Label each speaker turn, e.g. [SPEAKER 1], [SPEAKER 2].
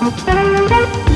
[SPEAKER 1] oh, you.